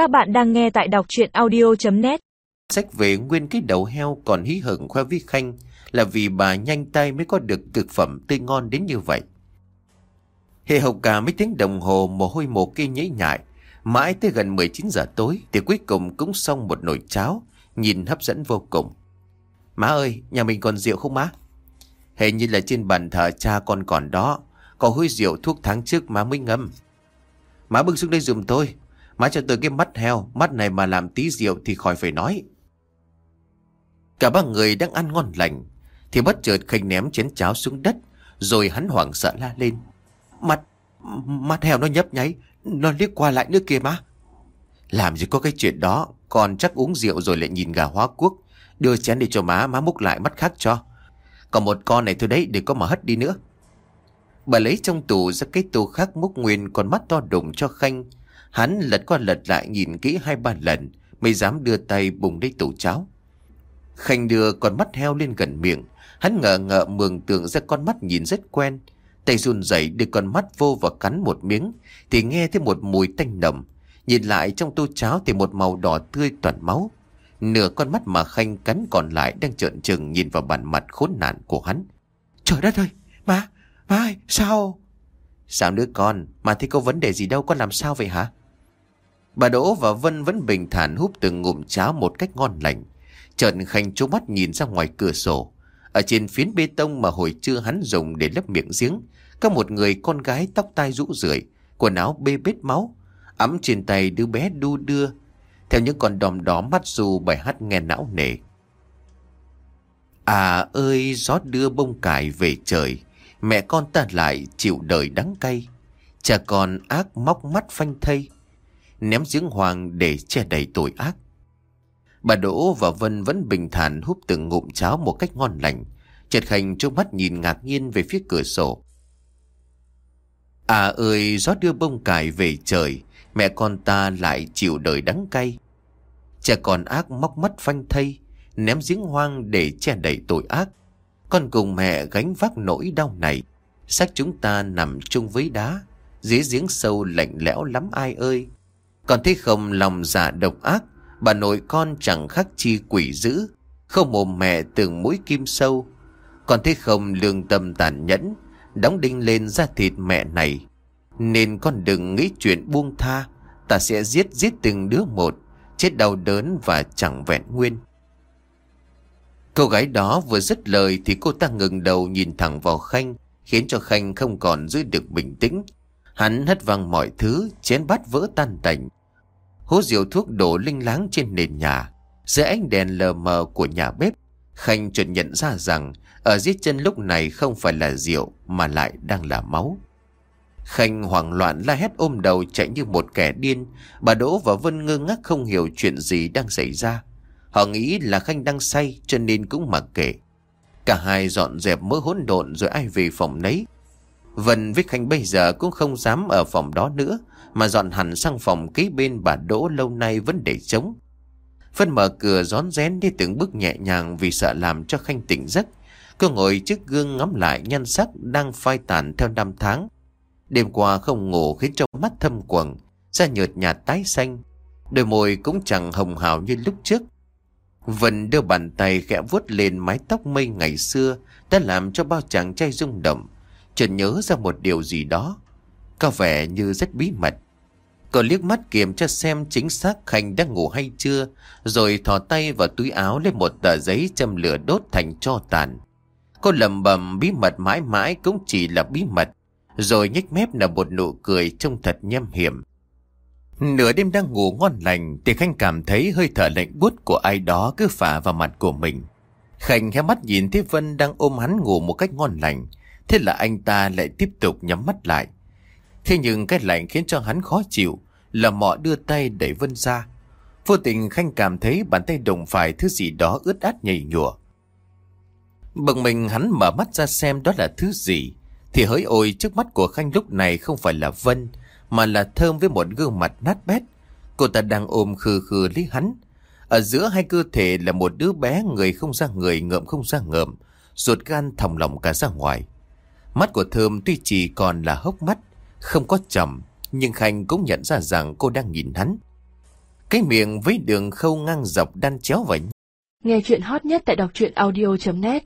Các bạn đang nghe tại đọc chuyện audio.net Sách về nguyên cái đầu heo còn hí hửng khoe với Khanh là vì bà nhanh tay mới có được thực phẩm tươi ngon đến như vậy. Hệ hậu cả mấy tiếng đồng hồ mồ hôi mồ kê nhễ nhại. Mãi tới gần 19 giờ tối thì cuối cùng cũng xong một nồi cháo, nhìn hấp dẫn vô cùng. Má ơi, nhà mình còn rượu không má? Hình như là trên bàn thờ cha con còn đó, có hơi rượu thuốc tháng trước má mới ngâm. Má bưng xuống đây dùm tôi, má cho tôi cái mắt heo, mắt này mà làm tí rượu thì khỏi phải nói. Cả ba người đang ăn ngon lành, thì bất chợt Khanh ném chén cháo xuống đất, rồi hắn hoảng sợ la lên. Mắt, mắt heo nó nhấp nháy, nó liếc qua lại nữa kia má. Làm gì có cái chuyện đó, còn chắc uống rượu rồi lại nhìn gà hóa quốc. Đưa chén đi cho má, má múc lại mắt khác cho. Còn một con này thôi đấy, để có mà hất đi nữa. Bà lấy trong tủ ra cái tủ khác múc nguyên còn mắt to đùng cho Khanh. Hắn lật qua lật lại nhìn kỹ hai ba lần, mới dám đưa tay bùng lấy tủ cháo. Khanh đưa con mắt heo lên gần miệng, hắn ngờ ngợ mường tượng ra con mắt nhìn rất quen. Tay run rẩy đưa con mắt vô và cắn một miếng, thì nghe thấy một mùi tanh nồng. Nhìn lại trong tô cháo thì một màu đỏ tươi toàn máu. Nửa con mắt mà Khanh cắn còn lại đang trợn trừng nhìn vào bản mặt khốn nạn của hắn. Trời đất ơi, má, má ơi, sao? Sao nữa con, mà thấy có vấn đề gì đâu, con làm sao vậy hả? Bà Đỗ và Vân vẫn bình thản húp từng ngụm cháo một cách ngon lành. trần Khanh trố mắt nhìn ra ngoài cửa sổ. Ở trên phiến bê tông mà hồi trưa hắn dùng để lấp miệng giếng, có một người con gái tóc tai rũ rượi, quần áo bê bết máu, ấm trên tay đứa bé đu đưa, theo những con đom đó mắt dù bài hát nghe não nề. À ơi gió đưa bông cải về trời, mẹ con ta lại chịu đời đắng cay, cha con ác móc mắt phanh thây, ném giếng hoàng để che đầy tội ác. Bà Đỗ và Vân vẫn bình thản húp từng ngụm cháo một cách ngon lành. Trật Khanh trước mắt nhìn ngạc nhiên về phía cửa sổ. À ơi, gió đưa bông cải về trời, mẹ con ta lại chịu đời đắng cay. Trẻ con ác móc mắt phanh thây, ném giếng hoang để che đậy tội ác. Con cùng mẹ gánh vác nỗi đau này, xác chúng ta nằm chung với đá, dưới giếng sâu lạnh lẽo lắm ai ơi. Còn thấy không lòng dạ độc ác, bà nội con chẳng khác chi quỷ dữ, không mồm mẹ từng mũi kim sâu. Còn thấy không lương tâm tàn nhẫn, đóng đinh lên da thịt mẹ này. Nên con đừng nghĩ chuyện buông tha, ta sẽ giết giết từng đứa một, chết đau đớn và chẳng vẹn nguyên. Cô gái đó vừa dứt lời thì cô ta ngừng đầu nhìn thẳng vào Khanh, khiến cho Khanh không còn giữ được bình tĩnh. Hắn hất văng mọi thứ, chén bát vỡ tan tành. Hố rượu thuốc đổ linh láng trên nền nhà. Dưới ánh đèn lờ mờ của nhà bếp, Khanh chợt nhận ra rằng ở dưới chân lúc này không phải là rượu mà lại đang là máu. Khanh hoảng loạn la hét ôm đầu chạy như một kẻ điên. Bà Đỗ và Vân ngơ ngác không hiểu chuyện gì đang xảy ra. Họ nghĩ là Khanh đang say cho nên cũng mặc kệ. Cả hai dọn dẹp mớ hỗn độn rồi ai về phòng nấy. Vân với Khanh bây giờ cũng không dám ở phòng đó nữa mà dọn hẳn sang phòng kế bên bà Đỗ lâu nay vẫn để trống. Vân mở cửa rón rén đi từng bước nhẹ nhàng vì sợ làm cho Khanh tỉnh giấc. Cô ngồi trước gương ngắm lại nhan sắc đang phai tàn theo năm tháng. Đêm qua không ngủ khiến cho mắt thâm quầng, da nhợt nhạt tái xanh. Đôi môi cũng chẳng hồng hào như lúc trước. Vân đưa bàn tay khẽ vuốt lên mái tóc mây ngày xưa đã làm cho bao chàng trai rung động. Chợt nhớ ra một điều gì đó. Có vẻ như rất bí mật. Cô liếc mắt kiểm tra xem chính xác Khanh đang ngủ hay chưa, rồi thò tay vào túi áo lấy một tờ giấy châm lửa đốt thành cho tàn. Cô lầm bầm bí mật mãi mãi cũng chỉ là bí mật, rồi nhếch mép là một nụ cười trông thật nham hiểm. Nửa đêm đang ngủ ngon lành thì Khanh cảm thấy hơi thở lạnh buốt của ai đó cứ phả vào mặt của mình. Khanh hé mắt nhìn thấy Vân đang ôm hắn ngủ một cách ngon lành. Thế là anh ta lại tiếp tục nhắm mắt lại. Thế nhưng cái lạnh khiến cho hắn khó chịu là mọ đưa tay đẩy Vân ra. Vô tình Khanh cảm thấy bàn tay đụng phải thứ gì đó ướt át nhầy nhụa. Bận mình hắn mở mắt ra xem đó là thứ gì. Thì hỡi ôi trước mắt của Khanh lúc này không phải là Vân mà là Thơm với một gương mặt nát bét. Cô ta đang ôm khư khư lấy hắn. Ở giữa hai cơ thể là một đứa bé người không ra người ngợm không ra ngợm, ruột gan thòng lòng cả ra ngoài. Mắt của Thơm tuy chỉ còn là hốc mắt, không có chầm, nhưng Khanh cũng nhận ra rằng cô đang nhìn hắn. Cái miệng với đường khâu ngang dọc đan chéo vào nhau. Nghe chuyện hot nhất tại đọc truyện audio.net